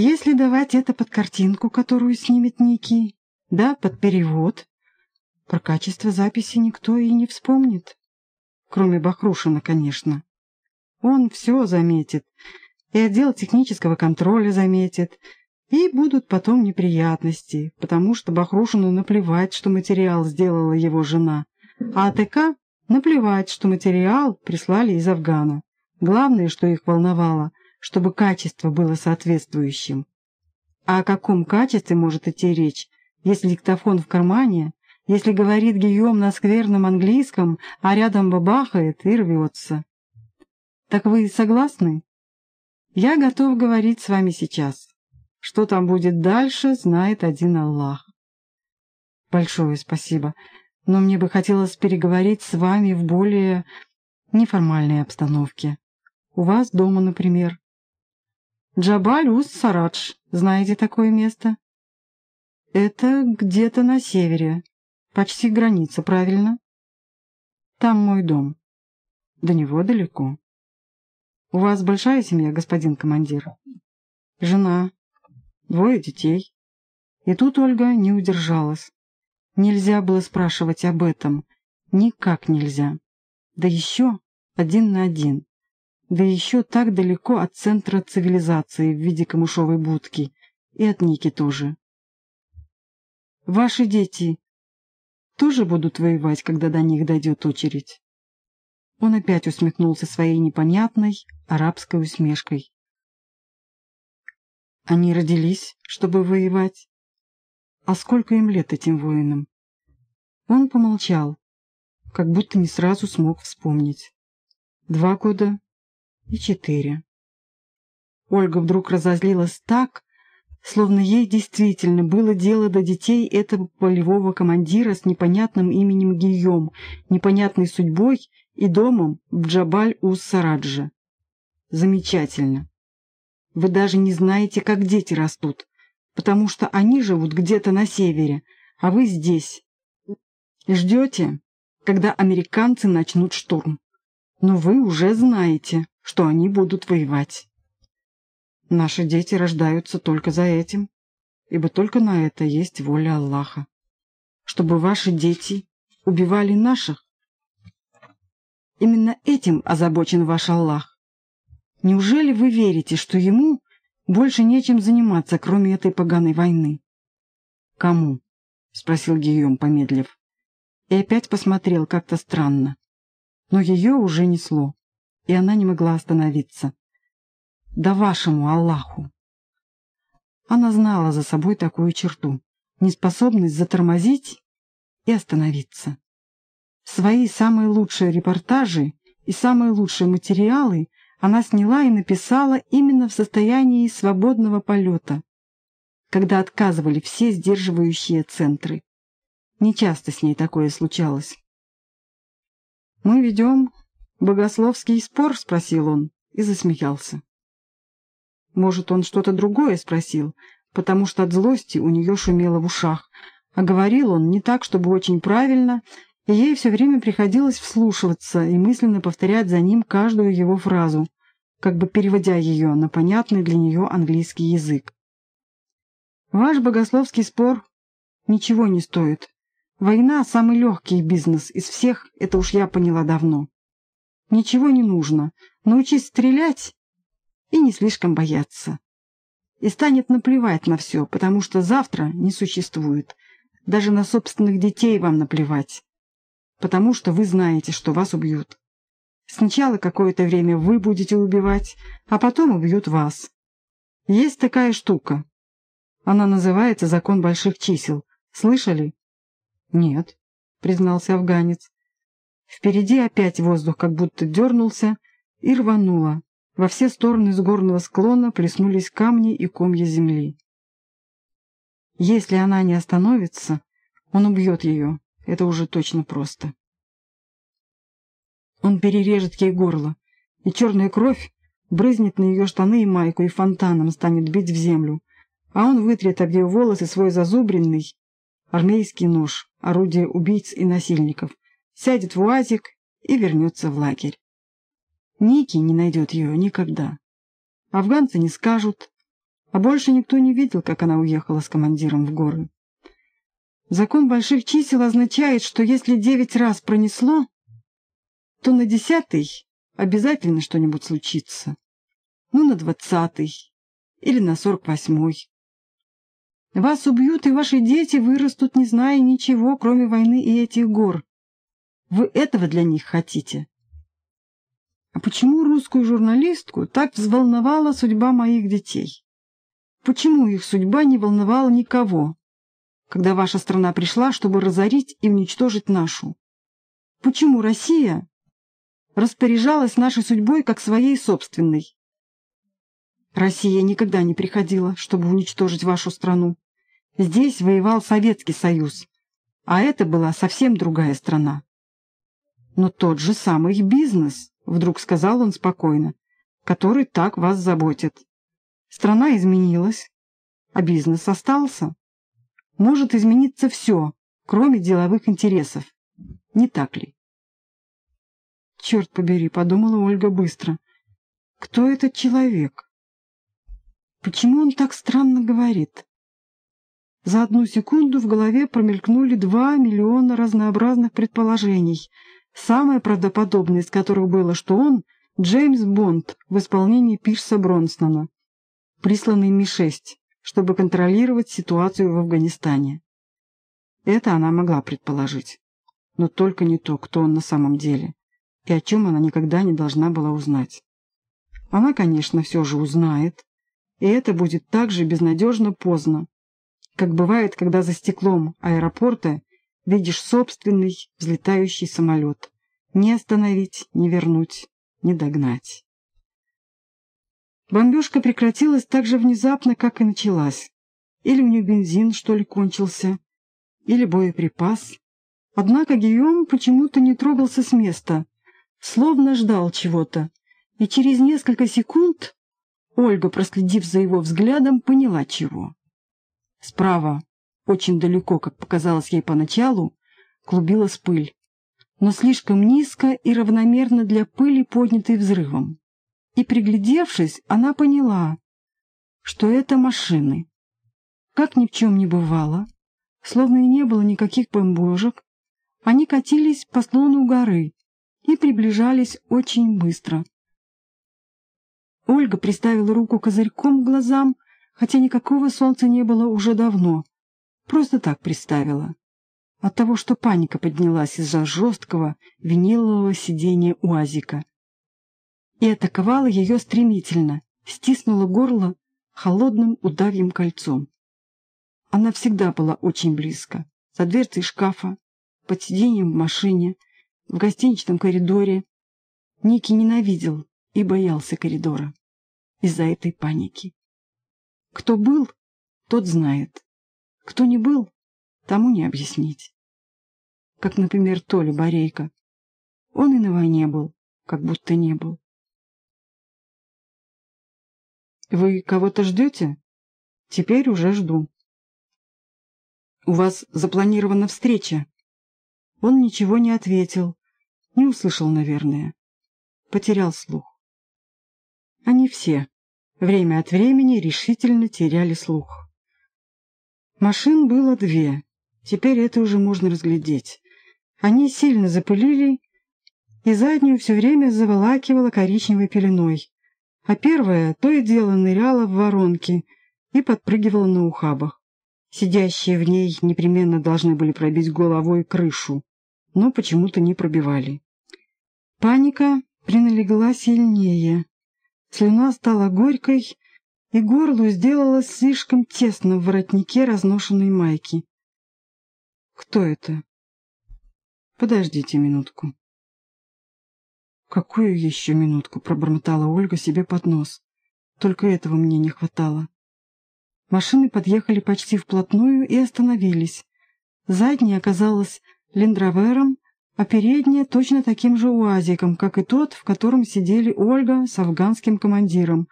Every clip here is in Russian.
Если давать это под картинку, которую снимет Ники, да, под перевод, про качество записи никто и не вспомнит. Кроме Бахрушина, конечно. Он все заметит, и отдел технического контроля заметит, и будут потом неприятности, потому что Бахрушину наплевать, что материал сделала его жена, а АТК наплевать, что материал прислали из Афгана. Главное, что их волновало, чтобы качество было соответствующим. А о каком качестве может идти речь, если диктофон в кармане, если говорит Гийом на скверном английском, а рядом бабахает и рвется? Так вы согласны? Я готов говорить с вами сейчас. Что там будет дальше, знает один Аллах. Большое спасибо, но мне бы хотелось переговорить с вами в более неформальной обстановке. У вас дома, например. Джабаль-Ус-Сарадж. Знаете такое место? Это где-то на севере. Почти граница, правильно? Там мой дом. До него далеко. У вас большая семья, господин командир? Жена. Двое детей. И тут Ольга не удержалась. Нельзя было спрашивать об этом. Никак нельзя. Да еще один на один да еще так далеко от центра цивилизации в виде камышовой будки, и от Ники тоже. Ваши дети тоже будут воевать, когда до них дойдет очередь? Он опять усмехнулся своей непонятной арабской усмешкой. Они родились, чтобы воевать. А сколько им лет этим воинам? Он помолчал, как будто не сразу смог вспомнить. Два года, и четыре. Ольга вдруг разозлилась так, словно ей действительно было дело до детей этого полевого командира с непонятным именем Гийом, непонятной судьбой и домом в Джабаль-Ус-Сараджа. Замечательно. Вы даже не знаете, как дети растут, потому что они живут где-то на севере, а вы здесь. Ждете, когда американцы начнут штурм. Но вы уже знаете, что они будут воевать. Наши дети рождаются только за этим, ибо только на это есть воля Аллаха. Чтобы ваши дети убивали наших. Именно этим озабочен ваш Аллах. Неужели вы верите, что ему больше нечем заниматься, кроме этой поганой войны? Кому? — спросил Гийом, помедлив. И опять посмотрел как-то странно. Но ее уже несло и она не могла остановиться. «Да вашему Аллаху!» Она знала за собой такую черту — неспособность затормозить и остановиться. Свои самые лучшие репортажи и самые лучшие материалы она сняла и написала именно в состоянии свободного полета, когда отказывали все сдерживающие центры. Нечасто с ней такое случалось. Мы ведем «Богословский спор?» — спросил он и засмеялся. Может, он что-то другое спросил, потому что от злости у нее шумело в ушах, а говорил он не так, чтобы очень правильно, и ей все время приходилось вслушиваться и мысленно повторять за ним каждую его фразу, как бы переводя ее на понятный для нее английский язык. «Ваш богословский спор ничего не стоит. Война — самый легкий бизнес из всех, это уж я поняла давно. Ничего не нужно. Научись стрелять и не слишком бояться. И станет наплевать на все, потому что завтра не существует. Даже на собственных детей вам наплевать. Потому что вы знаете, что вас убьют. Сначала какое-то время вы будете убивать, а потом убьют вас. Есть такая штука. Она называется «Закон больших чисел». Слышали? Нет, признался афганец. Впереди опять воздух как будто дернулся и рвануло. Во все стороны с горного склона плеснулись камни и комья земли. Если она не остановится, он убьет ее. Это уже точно просто. Он перережет ей горло, и черная кровь брызнет на ее штаны и майку и фонтаном станет бить в землю, а он вытрет об ее волосы свой зазубренный армейский нож, орудие убийц и насильников, сядет в УАЗик и вернется в лагерь. Ники не найдет ее никогда. Афганцы не скажут, А больше никто не видел, как она уехала с командиром в горы. Закон больших чисел означает, что если девять раз пронесло, то на десятый обязательно что-нибудь случится. Ну, на двадцатый или на сорок восьмой. Вас убьют, и ваши дети вырастут, не зная ничего, кроме войны и этих гор. Вы этого для них хотите? А почему русскую журналистку так взволновала судьба моих детей? Почему их судьба не волновала никого, когда ваша страна пришла, чтобы разорить и уничтожить нашу? Почему Россия распоряжалась нашей судьбой как своей собственной? Россия никогда не приходила, чтобы уничтожить вашу страну. Здесь воевал Советский Союз, а это была совсем другая страна. Но тот же самый бизнес, вдруг сказал он спокойно, который так вас заботит. Страна изменилась, а бизнес остался. Может измениться все, кроме деловых интересов. Не так ли? Черт побери, подумала Ольга быстро. Кто этот человек? Почему он так странно говорит? За одну секунду в голове промелькнули два миллиона разнообразных предположений, самое правдоподобное из которых было, что он — Джеймс Бонд в исполнении Пирса Бронснона, присланный Ми-6, чтобы контролировать ситуацию в Афганистане. Это она могла предположить, но только не то, кто он на самом деле, и о чем она никогда не должна была узнать. Она, конечно, все же узнает, и это будет так же безнадежно поздно, как бывает, когда за стеклом аэропорта видишь собственный взлетающий самолет. Не остановить, не вернуть, не догнать. Бомбежка прекратилась так же внезапно, как и началась. Или у нее бензин, что ли, кончился, или боеприпас. Однако Гийом почему-то не трогался с места, словно ждал чего-то, и через несколько секунд Ольга, проследив за его взглядом, поняла чего. Справа, очень далеко, как показалось ей поначалу, клубилась пыль, но слишком низко и равномерно для пыли, поднятой взрывом. И, приглядевшись, она поняла, что это машины. Как ни в чем не бывало, словно и не было никаких бомбежек, они катились по склону горы и приближались очень быстро. Ольга приставила руку козырьком к глазам, хотя никакого солнца не было уже давно. Просто так приставила. От того, что паника поднялась из-за жесткого винилового сидения УАЗика. И атаковала ее стремительно, стиснула горло холодным удавьим кольцом. Она всегда была очень близко, за дверцей шкафа, под сиденьем в машине, в гостиничном коридоре. Ники ненавидел и боялся коридора из-за этой паники. Кто был, тот знает. Кто не был, тому не объяснить. Как, например, Толя Борейко. Он и на войне был, как будто не был. «Вы кого-то ждете?» «Теперь уже жду». «У вас запланирована встреча?» Он ничего не ответил, не услышал, наверное. Потерял слух. Они все время от времени решительно теряли слух. Машин было две, теперь это уже можно разглядеть. Они сильно запылили, и заднюю все время заволакивала коричневой пеленой, а первая то и дело ныряла в воронки и подпрыгивала на ухабах. Сидящие в ней непременно должны были пробить головой крышу, но почему-то не пробивали. Паника приналегла сильнее. Слюна стала горькой, и горлу сделалось слишком тесно в воротнике разношенной майки. «Кто это?» «Подождите минутку». «Какую еще минутку?» — пробормотала Ольга себе под нос. «Только этого мне не хватало». Машины подъехали почти вплотную и остановились. Задняя оказалась лендровером, а передняя точно таким же уазиком, как и тот, в котором сидели Ольга с афганским командиром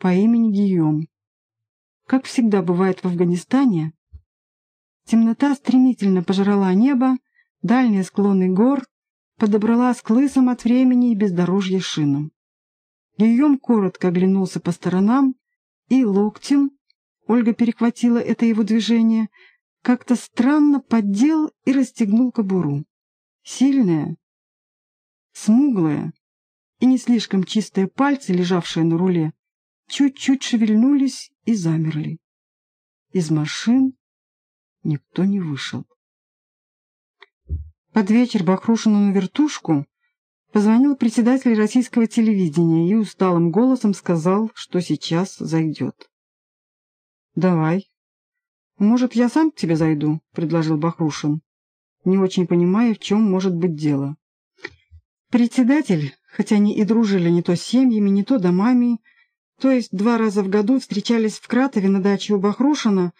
по имени Гийом. Как всегда бывает в Афганистане, темнота стремительно пожрала небо, дальние склоны гор подобрала с клысом от времени и бездорожья шинам. Гийом коротко оглянулся по сторонам и локтем Ольга перехватила это его движение, как-то странно поддел и расстегнул кобуру. Сильная, смуглая и не слишком чистые пальцы, лежавшие на руле, чуть-чуть шевельнулись и замерли. Из машин никто не вышел. Под вечер Бахрушину на вертушку позвонил председатель российского телевидения и усталым голосом сказал, что сейчас зайдет. «Давай. Может, я сам к тебе зайду?» — предложил Бахрушин, не очень понимая, в чем может быть дело. Председатель, хотя они и дружили не то семьями, не то домами, то есть два раза в году встречались в Кратове на даче у Бахрушина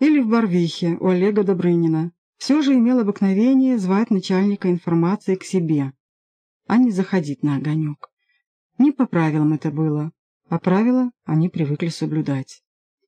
или в Барвихе у Олега Добрынина, все же имел обыкновение звать начальника информации к себе, а не заходить на огонек. Не по правилам это было, а правила они привыкли соблюдать.